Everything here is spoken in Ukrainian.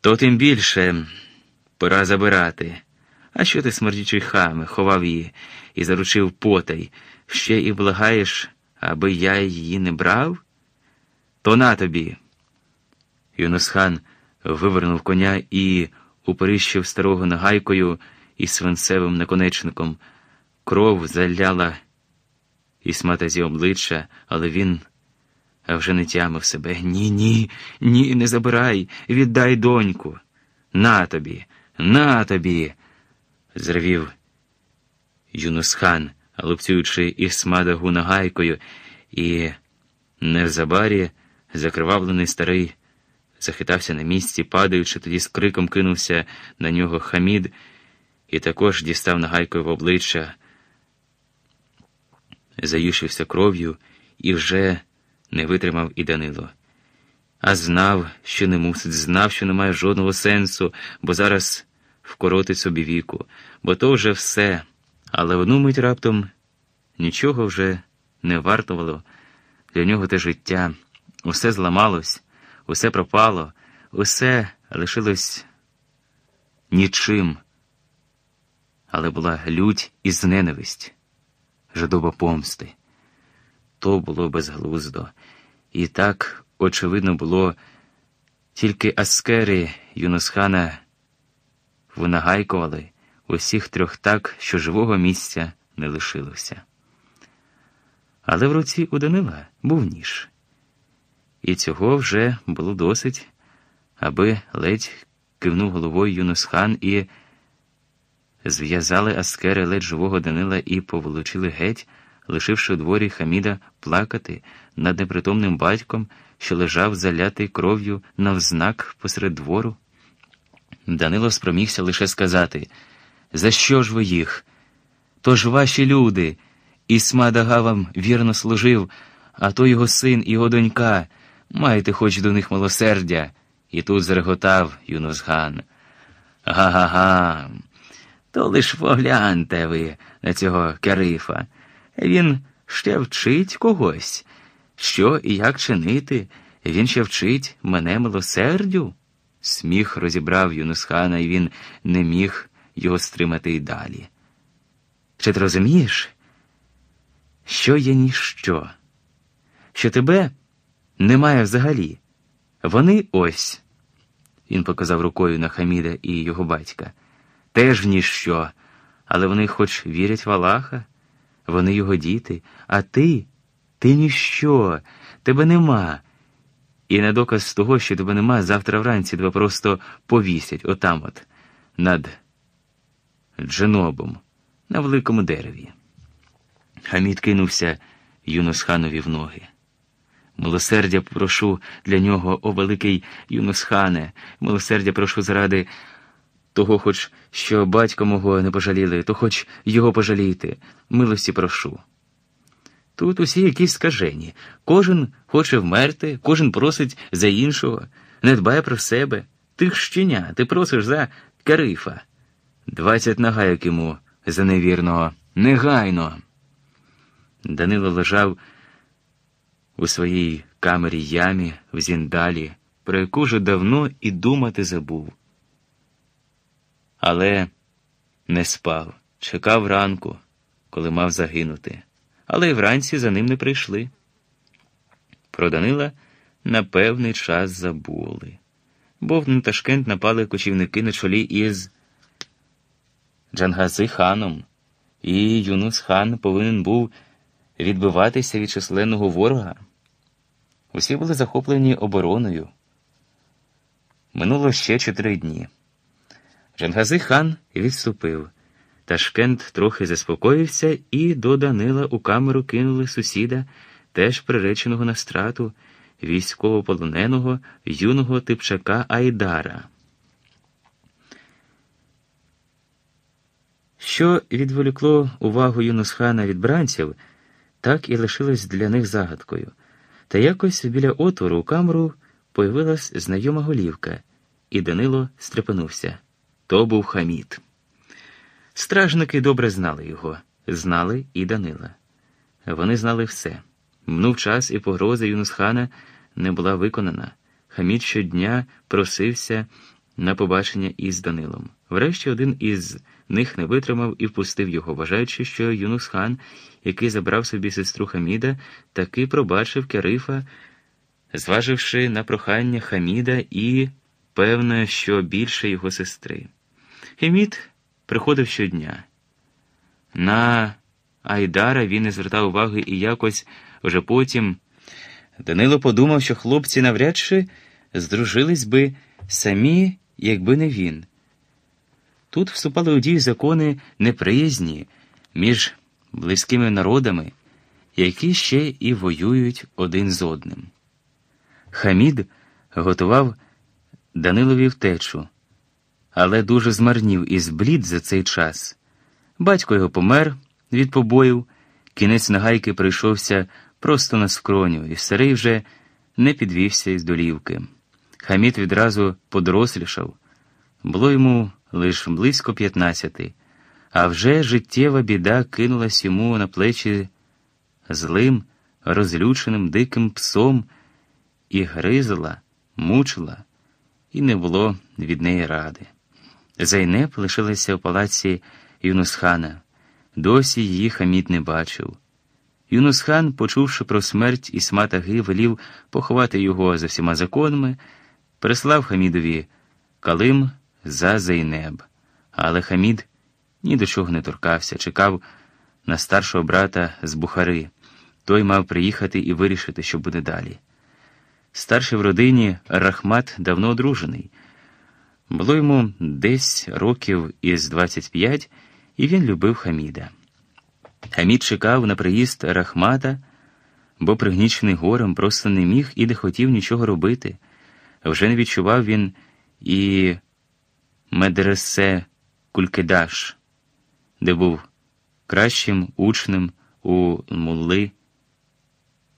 То тим більше пора забирати. А що ти, смердючий хами, ховав її і заручив потай, ще і благаєш, аби я її не брав? То на тобі. Юнусхан вивернув коня і уперіщив старого нагайкою і свинцевим наконечником. Кров заляла Ісматазі обличчя, але він вже не тямив себе. Ні, ні, ні, не забирай, віддай доньку. На тобі, на тобі. зревів Юнусхан, лупцюючи Ісмадагу нагайкою, і незабарі закривавлений старий захитався на місці, падаючи, тоді з криком кинувся на нього хамід і також дістав нагайкою в обличчя заюшився кров'ю і вже не витримав і Данило. А знав, що не мусить, знав, що немає жодного сенсу, бо зараз вкоротить собі віку, бо то вже все. Але одну мить раптом нічого вже не вартувало для нього те життя. Усе зламалось, усе пропало, усе лишилось нічим. Але була лють і зненависть жадоба помсти. То було безглуздо, і так, очевидно, було тільки аскери Юнусхана винагайкували усіх трьох так, що живого місця не лишилося. Але в руці у Данила був ніж, і цього вже було досить, аби ледь кивнув головою Юнусхан і. Зв'язали аскери ледь живого Данила і поволочили геть, лишивши у дворі Хаміда плакати над непритомним батьком, що лежав залятий кров'ю навзнак посеред двору. Данило спромігся лише сказати За що ж ви їх? То ж ваші люди, Ісмадага вам вірно служив, а то його син і його донька. Маєте хоч до них милосердя. І тут зареготав Юнусган. Га-га-га. То лиш погляньте ви на цього керифа. Він ще вчить когось. Що і як чинити? Він ще вчить мене милосердю. Сміх розібрав Юнусхана, і він не міг його стримати й далі. Чи ти розумієш, що є ніщо? Що тебе немає взагалі? Вони ось. Він показав рукою на Хаміда і його батька теж ніщо, але вони хоч вірять в Аллаха, вони його діти, а ти, ти ніщо, тебе нема. І на доказ того, що тебе нема, завтра вранці тебе просто повісять отам от, над дженобом, на великому дереві. Хамід кинувся Юнусханові в ноги. Милосердя прошу для нього, о великий Юнусхане, милосердя прошу заради того, хоч що батька мого не пожаліли, то хоч його пожалійте, милості прошу. Тут усі якісь скажені, кожен хоче вмерти, кожен просить за іншого, не дбає про себе. Ти щеня, ти просиш за карифа. Двадцять нагайок йому за невірного. Негайно. Данило лежав у своїй камері ямі в зіндалі, про яку вже давно і думати забув але не спав, чекав ранку, коли мав загинути, але й вранці за ним не прийшли. Про Данила на певний час забули, бо на Ташкент напали кочівники на чолі із Джангази ханом, і Юнус хан повинен був відбиватися від численного ворога. Усі були захоплені обороною. Минуло ще чотири дні. Джангази хан відступив. Ташкент трохи заспокоївся, і до Данила у камеру кинули сусіда, теж приреченого на страту, військовополоненого юного типчака Айдара. Що відволікло увагу Юнусхана від бранців, так і лишилось для них загадкою. Та якось біля отвору у камеру появилась знайома голівка, і Данило стрепенувся. То був Хамід. Стражники добре знали його, знали і Данила. Вони знали все. Мнув час і погроза Юнусхана не була виконана. Хамід щодня просився на побачення із Данилом. Врешті один із них не витримав і впустив його, вважаючи, що Юнус хан, який забрав собі сестру Хаміда, таки пробачив Керифа, зваживши на прохання Хаміда і, певно, що більше його сестри. Хемід приходив щодня. На Айдара він не звертав уваги і якось вже потім Данило подумав, що хлопці навряд чи здружились би самі, якби не він. Тут вступали у дію закони неприязні між близькими народами, які ще і воюють один з одним. Хамід готував Данилові втечу, але дуже змарнів і зблід за цей час. Батько його помер від побоїв, кінець нагайки прийшовся просто на скроню, і старий вже не підвівся із долівки. Хамід відразу подорослішав, було йому лише близько п'ятнадцяти, а вже життєва біда кинулась йому на плечі злим, розлюченим диким псом і гризла, мучила, і не було від неї ради. Зайнеп лишилася в палаці Юнусхана, досі її хамід не бачив. Юнусхан, почувши про смерть Ісматаги, велів поховати його за всіма законами, прислав Хамідові Калим за Зайнеб. Але Хамід ні до чого не торкався, чекав на старшого брата з Бухари. Той мав приїхати і вирішити, що буде далі. Старший в родині Рахмат давно одружений. Було йому десь років із 25, і він любив Хаміда. Хамід чекав на приїзд Рахмата, бо пригнічений горем просто не міг і не хотів нічого робити. Вже не відчував він і медресе Кулькедаш, де був кращим учнем у мулли